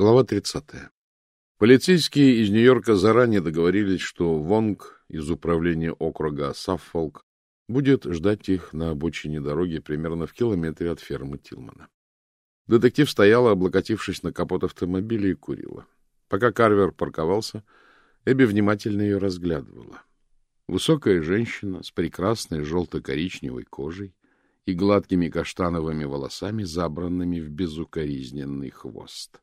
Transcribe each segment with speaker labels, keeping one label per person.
Speaker 1: Глава 30. Полицейские из Нью-Йорка заранее договорились, что Вонг из управления округа Саффолк будет ждать их на обочине дороги примерно в километре от фермы Тилмана. Детектив стояла, облокотившись на капот автомобиля, и курила. Пока Карвер парковался, Эбби внимательно ее разглядывала. Высокая женщина с прекрасной желто-коричневой кожей и гладкими каштановыми волосами, забранными в безукоризненный хвост.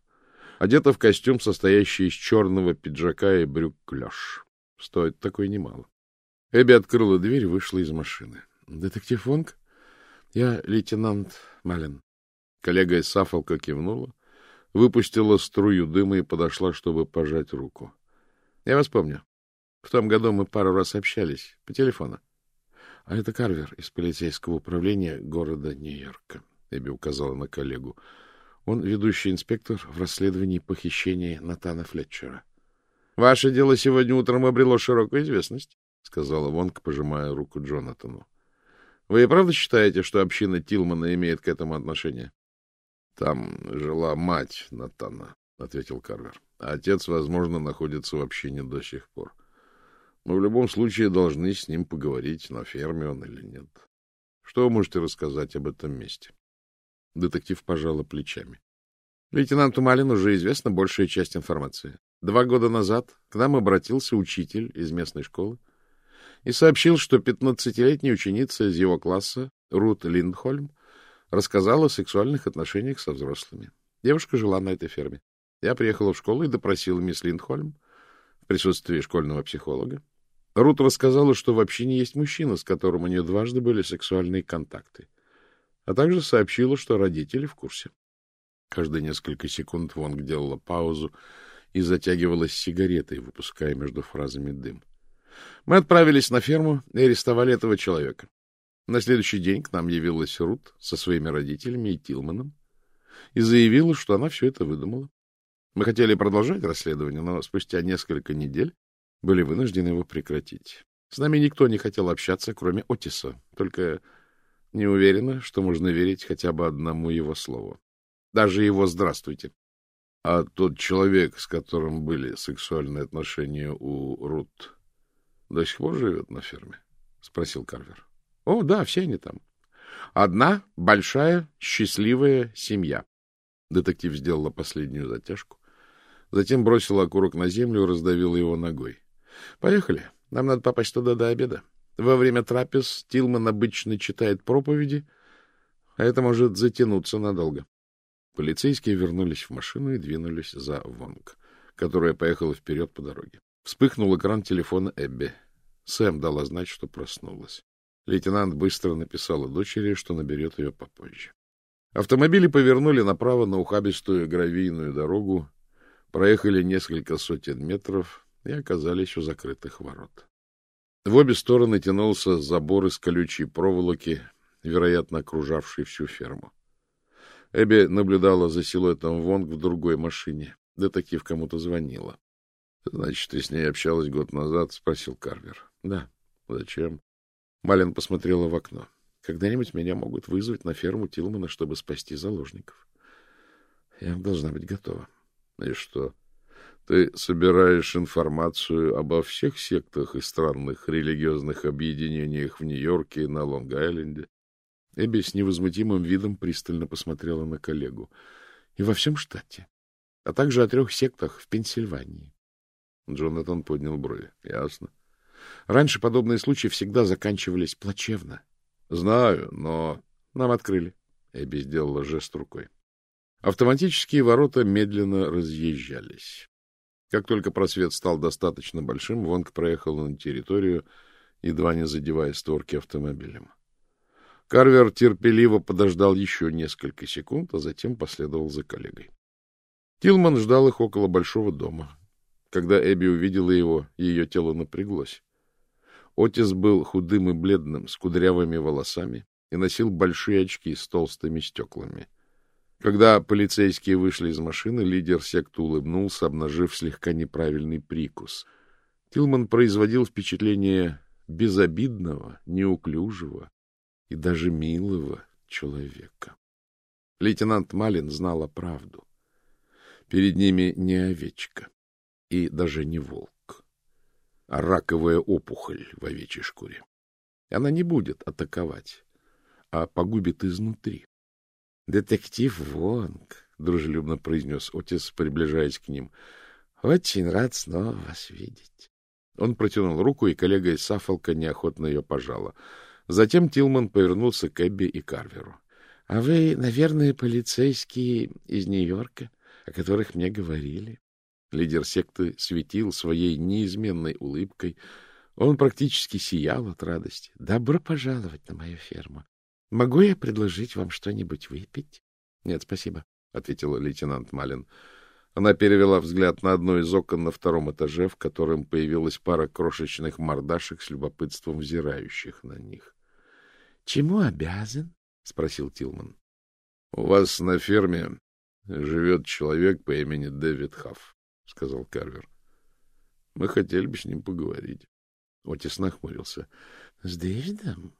Speaker 1: Одета в костюм, состоящий из черного пиджака и брюк клеш. Стоит такой немало. Эбби открыла дверь и вышла из машины. — Детектив Вонг? Я лейтенант Малин. Коллега из Сафолка кивнула, выпустила струю дыма и подошла, чтобы пожать руку. — Я вас помню. В том году мы пару раз общались по телефону. — А это Карвер из полицейского управления города Нью-Йорка, — Эбби указала на коллегу. Он ведущий инспектор в расследовании похищения Натана Флетчера. — Ваше дело сегодня утром обрело широкую известность, — сказала Вонг, пожимая руку Джонатану. — Вы и правда считаете, что община Тилмана имеет к этому отношение? — Там жила мать Натана, — ответил Карвер. — А отец, возможно, находится в общине до сих пор. Мы в любом случае должны с ним поговорить, на ферме он или нет. Что вы можете рассказать об этом месте? Детектив пожала плечами. Лейтенанту Малину уже известна большая часть информации. Два года назад к нам обратился учитель из местной школы и сообщил, что пятнадцатилетняя ученица из его класса, Рут Линдхольм, рассказала о сексуальных отношениях со взрослыми. Девушка жила на этой ферме. Я приехала в школу и допросила мисс Линдхольм в присутствии школьного психолога. Рут рассказала, что в общине есть мужчина, с которым у нее дважды были сексуальные контакты а также сообщила, что родители в курсе. Каждые несколько секунд Вонг делала паузу и затягивалась сигаретой, выпуская между фразами дым. Мы отправились на ферму и арестовали этого человека. На следующий день к нам явилась Рут со своими родителями и Тилманом и заявила, что она все это выдумала. Мы хотели продолжать расследование, но спустя несколько недель были вынуждены его прекратить. С нами никто не хотел общаться, кроме Отиса, только не уверена, что можно верить хотя бы одному его слову. Даже его «здравствуйте». А тот человек, с которым были сексуальные отношения у Рут, до сих пор живет на ферме? — спросил Карвер. — О, да, все они там. Одна большая счастливая семья. Детектив сделала последнюю затяжку. Затем бросила окурок на землю и раздавила его ногой. — Поехали. Нам надо попасть туда до обеда. Во время трапез Тилман обычно читает проповеди, а это может затянуться надолго. Полицейские вернулись в машину и двинулись за Вонг, которая поехала вперед по дороге. Вспыхнул экран телефона Эбби. Сэм дала знать, что проснулась. Лейтенант быстро написала дочери, что наберет ее попозже. Автомобили повернули направо на ухабистую гравийную дорогу, проехали несколько сотен метров и оказались у закрытых ворот. В обе стороны тянулся забор из колючей проволоки, вероятно, окружавший всю ферму. Эбби наблюдала за силуэтом Вонг в другой машине. Детектив кому-то звонила. — Значит, ты с ней общалась год назад? — спросил Карвер. — Да. — Зачем? Малин посмотрела в окно. — Когда-нибудь меня могут вызвать на ферму Тилмана, чтобы спасти заложников. Я должна быть готова. — И что? — ты собираешь информацию обо всех сектах и странных религиозных объединениях в Нью-Йорке и на Лонг-Айленде? Эбби с невозмутимым видом пристально посмотрела на коллегу. — И во всем штате, а также о трех сектах в Пенсильвании. Джонатан поднял брови. — Ясно. Раньше подобные случаи всегда заканчивались плачевно. — Знаю, но... Нам открыли. Эбби сделала жест рукой. Автоматические ворота медленно разъезжались. Как только просвет стал достаточно большим, Вонг проехал на территорию, едва не задевая створки автомобилем. Карвер терпеливо подождал еще несколько секунд, а затем последовал за коллегой. Тилман ждал их около большого дома. Когда Эбби увидела его, ее тело напряглось. Отис был худым и бледным, с кудрявыми волосами и носил большие очки с толстыми стеклами. Когда полицейские вышли из машины, лидер секты улыбнулся, обнажив слегка неправильный прикус. Тилман производил впечатление безобидного, неуклюжего и даже милого человека. Лейтенант Малин знала правду. Перед ними не овечка и даже не волк, а раковая опухоль в овечьей шкуре. Она не будет атаковать, а погубит изнутри. — Детектив Вонг, — дружелюбно произнес Отис, приближаясь к ним, — очень рад снова вас видеть. Он протянул руку, и коллега из Саффолка неохотно ее пожала. Затем Тилман повернулся к Эбби и Карверу. — А вы, наверное, полицейские из Нью-Йорка, о которых мне говорили? Лидер секты светил своей неизменной улыбкой. Он практически сиял от радости. — Добро пожаловать на мою ферму. Могу я предложить вам что-нибудь выпить? — Нет, спасибо, — ответила лейтенант Малин. Она перевела взгляд на одно из окон на втором этаже, в котором появилась пара крошечных мордашек с любопытством взирающих на них. — Чему обязан? — спросил Тилман. — У вас на ферме живет человек по имени Дэвид Хафф, — сказал Карвер. — Мы хотели бы с ним поговорить. Отис нахмурился. — С Дэвидом?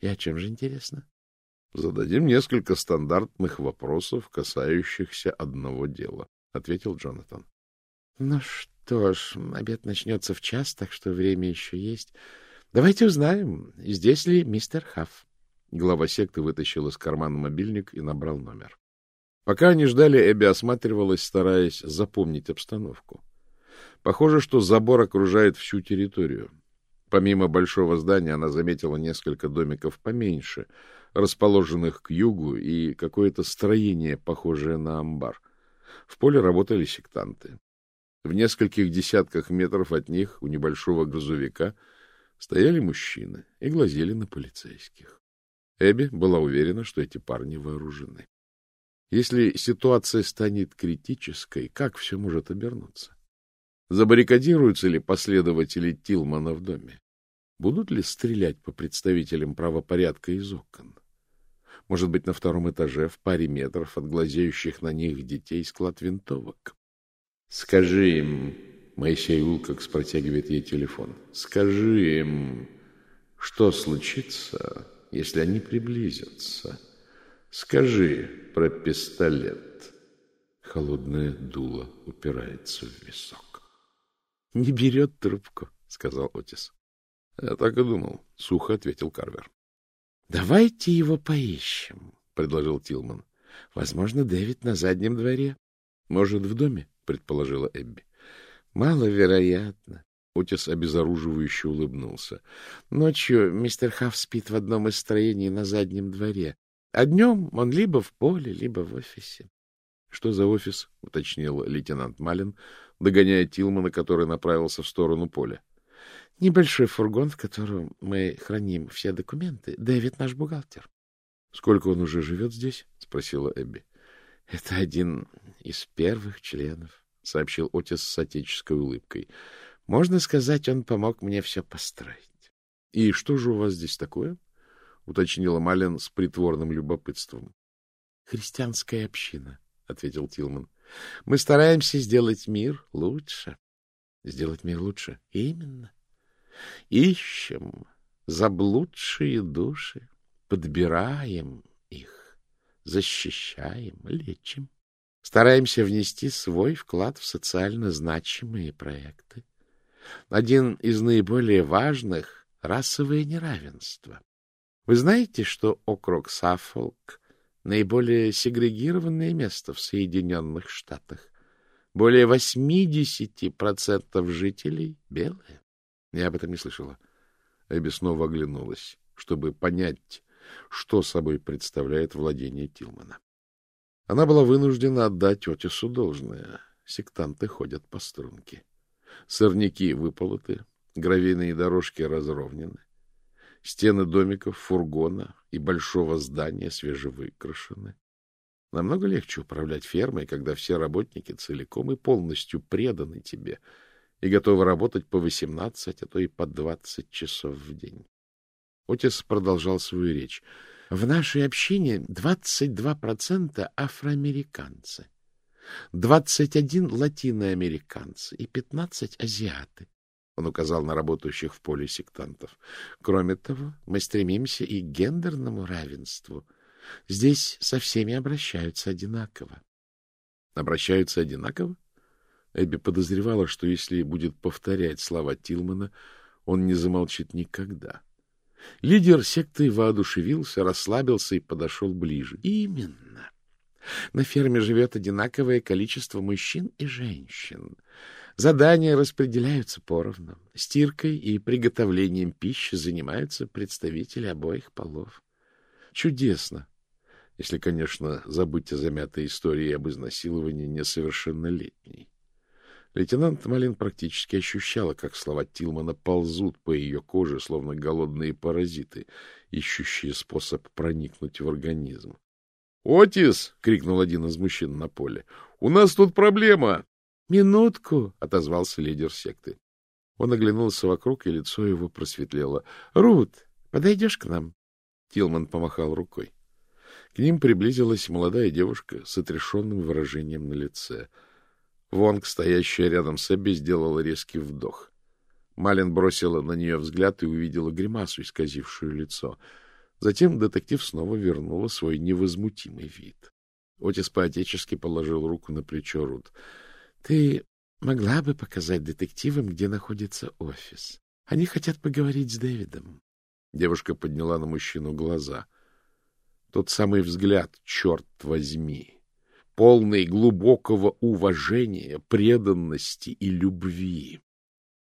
Speaker 1: И о чем же интересно? — Зададим несколько стандартных вопросов, касающихся одного дела ответил Джонатан. — Ну что ж, обед начнется в час, так что время еще есть. Давайте узнаем, здесь ли мистер Хафф. Глава секты вытащил из кармана мобильник и набрал номер. Пока они ждали, Эбби осматривалась, стараясь запомнить обстановку. Похоже, что забор окружает всю территорию. Помимо большого здания она заметила несколько домиков поменьше, расположенных к югу, и какое-то строение, похожее на амбар. В поле работали сектанты. В нескольких десятках метров от них, у небольшого грузовика, стояли мужчины и глазели на полицейских. Эбби была уверена, что эти парни вооружены. Если ситуация станет критической, как все может обернуться? Забаррикадируются ли последователи Тилмана в доме? Будут ли стрелять по представителям правопорядка из окон? Может быть, на втором этаже, в паре метров от глазеющих на них детей, склад винтовок. — Скажи им, — Моисей Улкокс протягивает ей телефон, — скажи им, что случится, если они приблизятся. Скажи про пистолет. Холодное дуло упирается в висок. — Не берет трубку, — сказал Отис. — Я так и думал, — сухо ответил Карвер. — Давайте его поищем, — предложил Тилман. — Возможно, Дэвид на заднем дворе. — Может, в доме, — предположила Эбби. — Маловероятно. Отис обезоруживающе улыбнулся. Ночью мистер Хафф спит в одном из строений на заднем дворе, а днем он либо в поле, либо в офисе. — Что за офис? — уточнил лейтенант Малин, догоняя Тилмана, который направился в сторону поля. Небольшой фургон, в котором мы храним все документы. Дэвид наш бухгалтер. — Сколько он уже живет здесь? — спросила Эбби. — Это один из первых членов, — сообщил Отис с отеческой улыбкой. — Можно сказать, он помог мне все построить. — И что же у вас здесь такое? — уточнила Малин с притворным любопытством. — Христианская община, — ответил Тилман. — Мы стараемся сделать мир лучше. — Сделать мир лучше? — Именно. Ищем заблудшие души, подбираем их, защищаем, лечим. Стараемся внести свой вклад в социально значимые проекты. Один из наиболее важных — расовое неравенство. Вы знаете, что округ Саффолк — наиболее сегрегированное место в Соединенных Штатах? Более 80% жителей — белые. Я об этом не слышала. Эбби снова оглянулась, чтобы понять, что собой представляет владение Тилмана. Она была вынуждена отдать Отису должное. Сектанты ходят по струнке. Сорняки выполоты, гравийные дорожки разровнены. Стены домиков, фургона и большого здания свежевыкрашены. Намного легче управлять фермой, когда все работники целиком и полностью преданы тебе — и готовы работать по 18, а то и по 20 часов в день. Отец продолжал свою речь. В нашей общине 22% афроамериканцы, 21 латиноамериканцы и 15 азиаты. Он указал на работающих в поле сектантов. Кроме того, мы стремимся и к гендерному равенству. Здесь со всеми обращаются одинаково. Обращаются одинаково? Эбби подозревала, что если будет повторять слова Тилмана, он не замолчит никогда. Лидер секты воодушевился, расслабился и подошел ближе. — Именно. На ферме живет одинаковое количество мужчин и женщин. Задания распределяются поровну. Стиркой и приготовлением пищи занимаются представители обоих полов. Чудесно. Если, конечно, забыть о замятой истории об изнасиловании несовершеннолетней. Лейтенант Малин практически ощущала, как слова Тилмана ползут по ее коже, словно голодные паразиты, ищущие способ проникнуть в организм. «Отис!» — крикнул один из мужчин на поле. «У нас тут проблема!» «Минутку!» — отозвался лидер секты. Он оглянулся вокруг, и лицо его просветлело. «Рут, подойдешь к нам?» Тилман помахал рукой. К ним приблизилась молодая девушка с отрешенным выражением на лице. Вонг, стоящая рядом с Эбби, сделала резкий вдох. Малин бросила на нее взгляд и увидела гримасу, исказившую лицо — Затем детектив снова вернула свой невозмутимый вид. Отис поотечески положил руку на плечо Рут. — Ты могла бы показать детективам, где находится офис? Они хотят поговорить с Дэвидом. Девушка подняла на мужчину глаза. Тот самый взгляд, черт возьми, полный глубокого уважения, преданности и любви.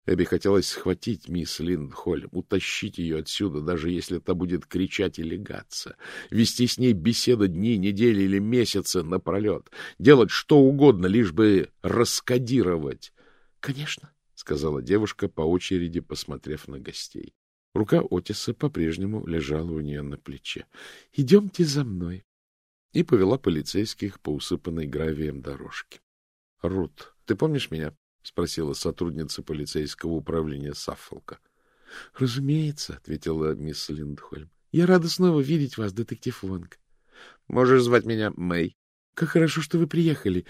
Speaker 1: Эбби хотелось схватить мисс Линдхольм, утащить ее отсюда, даже если та будет кричать и легаться, вести с ней беседы дни, недели или месяцы напролет, делать что угодно, лишь бы раскодировать. — Конечно, — сказала девушка, по очереди посмотрев на гостей. Рука Отиса по-прежнему лежала у нее на плече. — Идемте за мной. И повела полицейских по усыпанной гравием дорожке. — Рут, ты помнишь меня? — спросила сотрудница полицейского управления Саффолка. — Разумеется, — ответила мисс Линдхольм. — Я рада снова видеть вас, детектив Вонг. — Можешь звать меня Мэй. — Как хорошо, что вы приехали.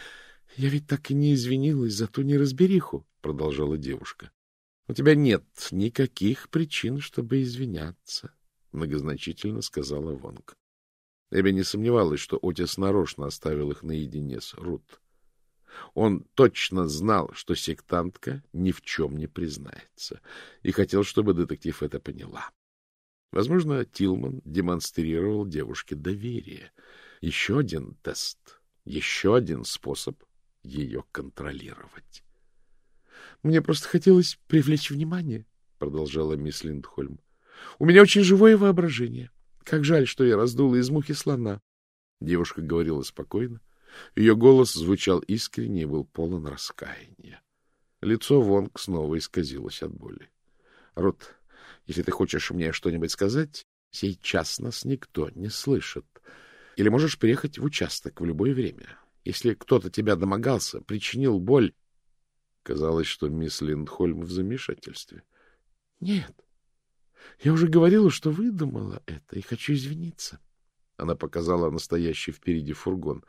Speaker 1: Я ведь так и не извинилась за ту неразбериху, — продолжала девушка. — У тебя нет никаких причин, чтобы извиняться, — многозначительно сказала Вонг. Эбби не сомневалась, что Отис нарочно оставил их наедине с Рут. Он точно знал, что сектантка ни в чем не признается, и хотел, чтобы детектив это поняла. Возможно, Тилман демонстрировал девушке доверие. Еще один тест, еще один способ ее контролировать. — Мне просто хотелось привлечь внимание, — продолжала мисс Линдхольм. — У меня очень живое воображение. Как жаль, что я раздула из мухи слона. Девушка говорила спокойно, ее голос звучал искренне и был полон раскаяния. Лицо Вонг снова исказилось от боли. — Рут, если ты хочешь мне что-нибудь сказать, сейчас нас никто не слышит. Или можешь приехать в участок в любое время. Если кто-то тебя домогался, причинил боль... Казалось, что мисс Линдхольм в замешательстве. — Нет, я уже говорила, что выдумала это, и хочу извиниться. Она показала настоящий впереди фургон.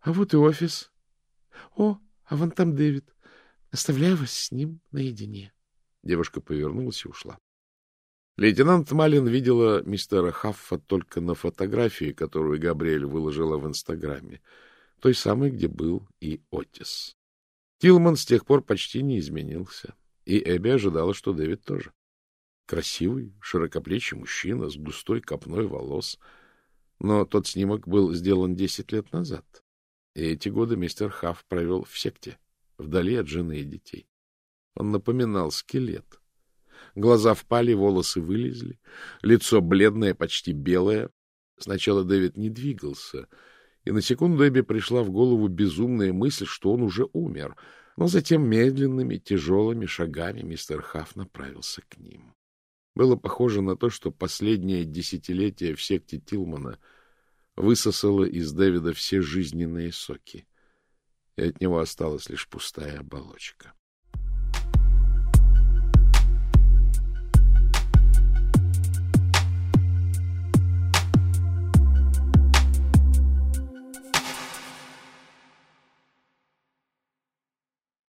Speaker 1: А вот и офис. О, а вон там Дэвид. Оставляю вас с ним наедине. Девушка повернулась и ушла. Лейтенант Малин видела мистера Хаффа только на фотографии, которую Габриэль выложила в Инстаграме, той самой, где был и Отис. Тилман с тех пор почти не изменился, и Эбби ожидала, что Дэвид тоже. Красивый, широкоплечий мужчина с густой копной волос, но тот снимок был сделан десять лет назад. И эти годы мистер Хафф провел в секте, вдали от жены и детей. Он напоминал скелет. Глаза впали, волосы вылезли, лицо бледное, почти белое. Сначала Дэвид не двигался, и на секунду Эбби пришла в голову безумная мысль, что он уже умер, но затем медленными, тяжелыми шагами мистер Хафф направился к ним. Было похоже на то, что последнее десятилетие в секте Тилмана — высосала из Дэвида все жизненные соки, и от него осталась лишь пустая оболочка.